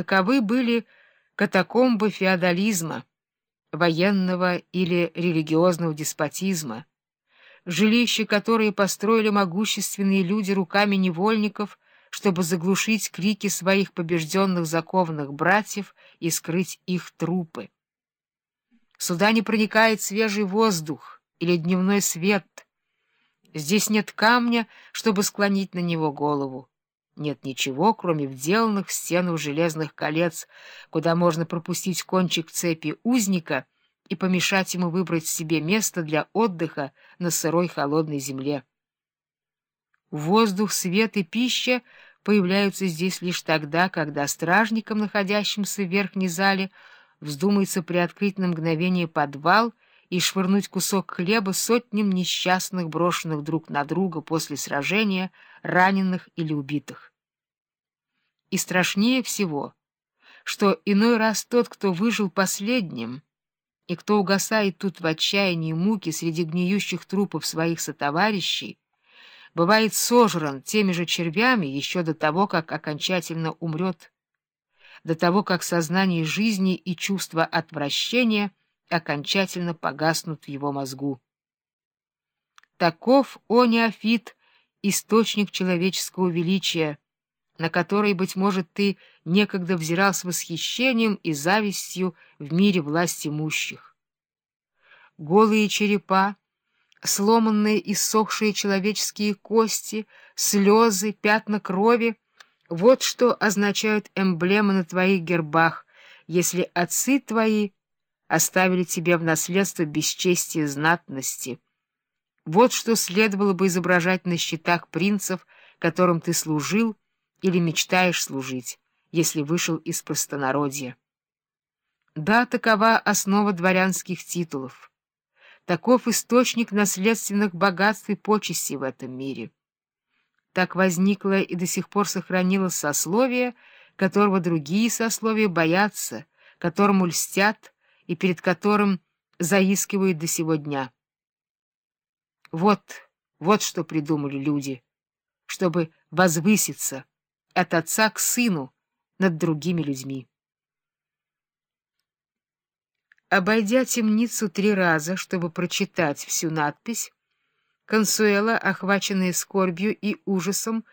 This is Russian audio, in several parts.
Таковы были катакомбы феодализма, военного или религиозного деспотизма, жилища, которые построили могущественные люди руками невольников, чтобы заглушить крики своих побежденных закованных братьев и скрыть их трупы. Сюда не проникает свежий воздух или дневной свет. Здесь нет камня, чтобы склонить на него голову. Нет ничего, кроме вделанных в стену железных колец, куда можно пропустить кончик цепи узника и помешать ему выбрать себе место для отдыха на сырой холодной земле. Воздух, свет и пища появляются здесь лишь тогда, когда стражникам, находящимся в верхней зале, вздумается приоткрыть на мгновение подвал и швырнуть кусок хлеба сотням несчастных, брошенных друг на друга после сражения, раненых или убитых. И страшнее всего, что иной раз тот, кто выжил последним, и кто угасает тут в отчаянии муки среди гниющих трупов своих сотоварищей, бывает сожран теми же червями еще до того, как окончательно умрет, до того, как сознание жизни и чувство отвращения окончательно погаснут в его мозгу. Таков, о неофит, источник человеческого величия, на который, быть может, ты некогда взирал с восхищением и завистью в мире власть имущих. Голые черепа, сломанные и сохшие человеческие кости, слезы, пятна крови — вот что означают эмблемы на твоих гербах, если отцы твои оставили тебе в наследство бесчестие знатности. Вот что следовало бы изображать на щитах принцев, которым ты служил или мечтаешь служить, если вышел из простонародья. Да, такова основа дворянских титулов. Таков источник наследственных богатств и почестей в этом мире. Так возникло и до сих пор сохранилось сословие, которого другие сословия боятся, которому льстят и перед которым заискивают до сего дня. Вот, вот что придумали люди, чтобы возвыситься от отца к сыну над другими людьми. Обойдя темницу три раза, чтобы прочитать всю надпись, Консуэла, охваченная скорбью и ужасом,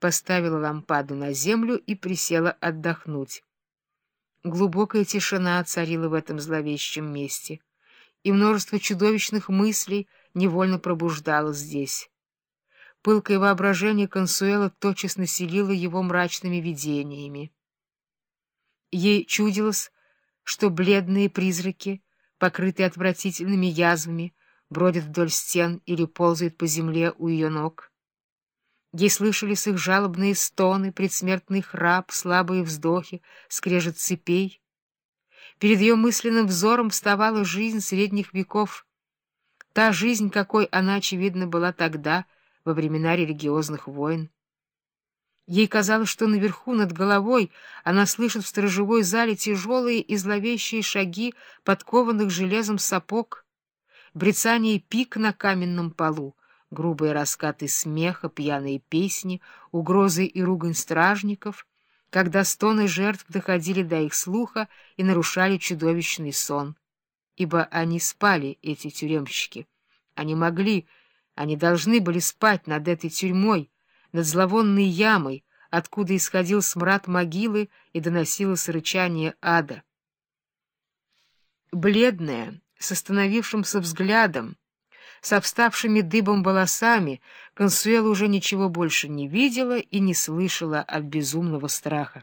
поставила лампаду на землю и присела отдохнуть. Глубокая тишина царила в этом зловещем месте, и множество чудовищных мыслей невольно пробуждалось здесь. Пылкое воображение Консуэла тотчас населило его мрачными видениями. Ей чудилось, что бледные призраки, покрытые отвратительными язвами, бродят вдоль стен или ползают по земле у ее ног. Ей слышались их жалобные стоны, предсмертный храп, слабые вздохи, скрежет цепей. Перед ее мысленным взором вставала жизнь средних веков, та жизнь, какой она, очевидно, была тогда, во времена религиозных войн. Ей казалось, что наверху, над головой, она слышит в сторожевой зале тяжелые и зловещие шаги подкованных железом сапог — брецание пик на каменном полу, грубые раскаты смеха, пьяные песни, угрозы и ругань стражников, когда стоны жертв доходили до их слуха и нарушали чудовищный сон. Ибо они спали, эти тюремщики. Они могли, они должны были спать над этой тюрьмой, над зловонной ямой, откуда исходил смрад могилы и доносилось рычание ада. Бледная, с остановившимся взглядом, с вставшими дыбом волосами, Консуэла уже ничего больше не видела и не слышала от безумного страха.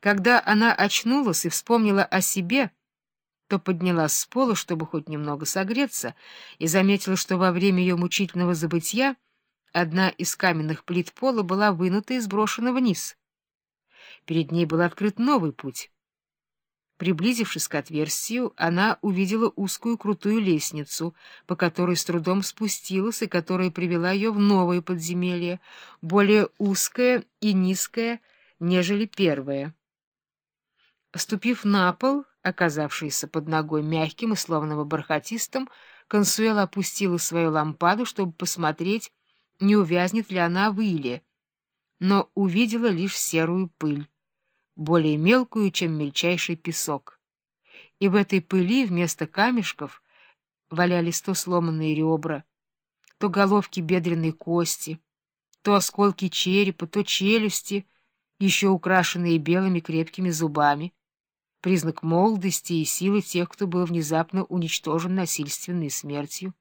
Когда она очнулась и вспомнила о себе, то поднялась с пола, чтобы хоть немного согреться, и заметила, что во время ее мучительного забытья одна из каменных плит пола была вынута и сброшена вниз. Перед ней был открыт новый путь. Приблизившись к отверстию, она увидела узкую крутую лестницу, по которой с трудом спустилась и которая привела ее в новое подземелье, более узкое и низкое, нежели первое. Ступив на пол, оказавшийся под ногой мягким и словно бархатистым, Консуэла опустила свою лампаду, чтобы посмотреть, не увязнет ли она в иле, но увидела лишь серую пыль. более мелкую, чем мельчайший песок. И в этой пыли вместо камешков валялись то сломанные ребра, то головки бедренной кости, то осколки черепа, то челюсти, еще украшенные белыми крепкими зубами, признак молодости и силы тех, кто был внезапно уничтожен насильственной смертью.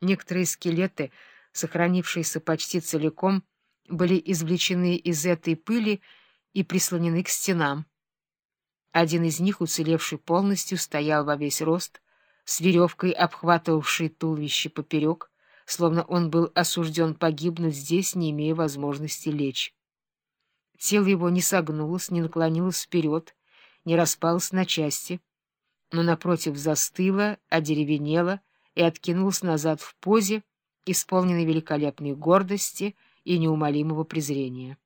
Некоторые скелеты, сохранившиеся почти целиком, были извлечены из этой пыли и прислонены к стенам. Один из них, уцелевший полностью, стоял во весь рост, с веревкой, обхватывавшей туловище поперек, словно он был осужден погибнуть здесь, не имея возможности лечь. Тело его не согнулось, не наклонилось вперед, не распалось на части, но, напротив, застыло, одеревенело и откинулось назад в позе, исполненной великолепной гордости и неумолимого презрения.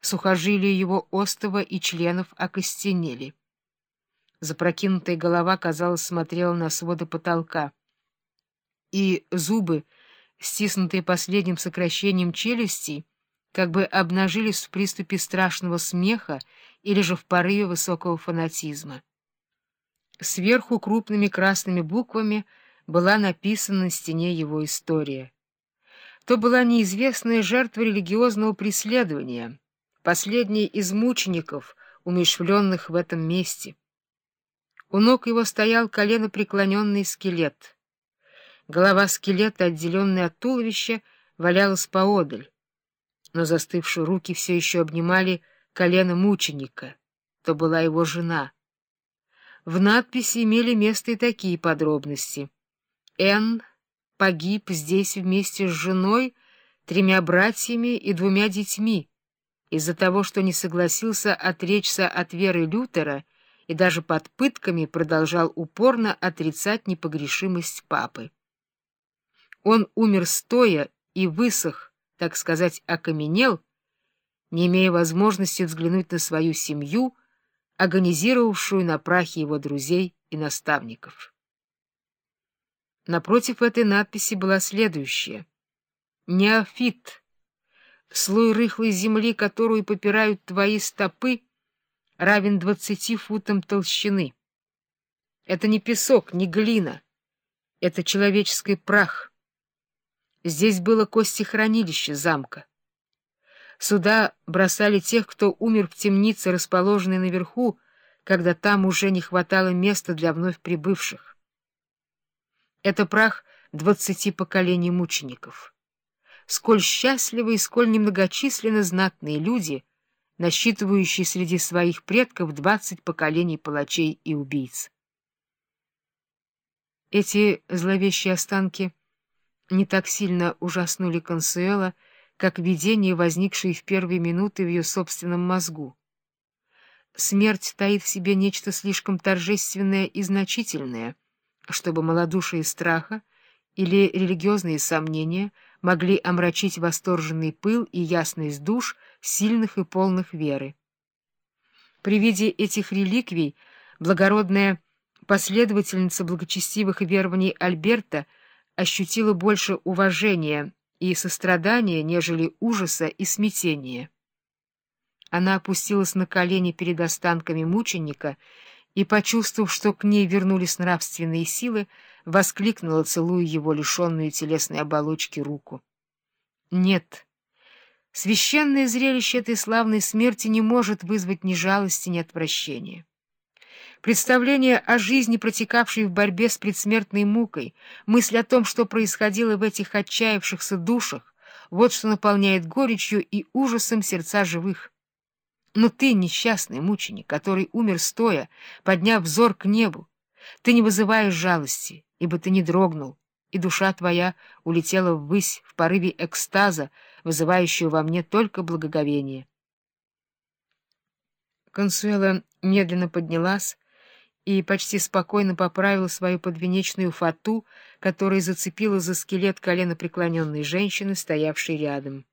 Сухожилия его остова и членов окостенели. Запрокинутая голова, казалось, смотрела на своды потолка, и зубы, стиснутые последним сокращением челюстей, как бы обнажились в приступе страшного смеха или же в порыве высокого фанатизма. Сверху крупными красными буквами была написана на стене его история. То была неизвестная жертва религиозного преследования, последний из мучеников, умершвленных в этом месте. У ног его стоял колено преклоненный скелет. Голова скелета, отделенная от туловища, валялась поодаль, но застывшие руки все еще обнимали колено мученика. То была его жена. В надписи имели место и такие подробности. Н погиб здесь вместе с женой, тремя братьями и двумя детьми из-за того, что не согласился отречься от веры Лютера и даже под пытками продолжал упорно отрицать непогрешимость папы. Он умер стоя и высох, так сказать, окаменел, не имея возможности взглянуть на свою семью, агонизировавшую на прахе его друзей и наставников. Напротив этой надписи была следующая. «Неофит, слой рыхлой земли, которую попирают твои стопы, равен двадцати футам толщины. Это не песок, не глина, это человеческий прах. Здесь было костехранилище замка. Сюда бросали тех, кто умер в темнице, расположенной наверху, когда там уже не хватало места для вновь прибывших. Это прах двадцати поколений мучеников. Сколь счастливы и сколь немногочисленны знатные люди — насчитывающий среди своих предков двадцать поколений палачей и убийц. Эти зловещие останки не так сильно ужаснули Консуэла, как видение, возникшее в первые минуты в ее собственном мозгу. Смерть таит в себе нечто слишком торжественное и значительное, чтобы малодушие страха или религиозные сомнения могли омрачить восторженный пыл и ясность душ сильных и полных веры. При виде этих реликвий благородная последовательница благочестивых верований Альберта ощутила больше уважения и сострадания, нежели ужаса и смятения. Она опустилась на колени перед останками мученика и, почувствовав, что к ней вернулись нравственные силы, воскликнула, целуя его лишенную телесной оболочки руку. Нет, священное зрелище этой славной смерти не может вызвать ни жалости, ни отвращения. Представление о жизни, протекавшей в борьбе с предсмертной мукой, мысль о том, что происходило в этих отчаявшихся душах, вот что наполняет горечью и ужасом сердца живых. Но ты, несчастный мученик, который умер стоя, подняв взор к небу, ты не вызываешь жалости, ибо ты не дрогнул, и душа твоя улетела ввысь в порыве экстаза, вызывающего во мне только благоговение. Консуэла медленно поднялась и почти спокойно поправила свою подвенечную фату, которая зацепила за скелет колено преклоненной женщины, стоявшей рядом.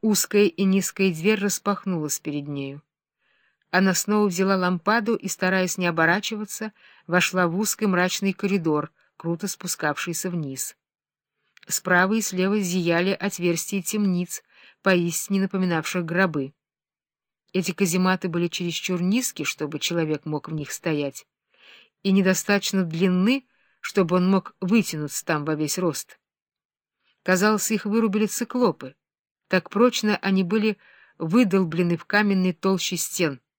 Узкая и низкая дверь распахнулась перед нею. Она снова взяла лампаду и, стараясь не оборачиваться, вошла в узкий мрачный коридор, круто спускавшийся вниз. Справа и слева зияли отверстия темниц, поистине напоминавших гробы. Эти казематы были чересчур низки, чтобы человек мог в них стоять, и недостаточно длинны, чтобы он мог вытянуться там во весь рост. Казалось, их вырубили циклопы. Так прочно они были выдолблены в каменной толще стен —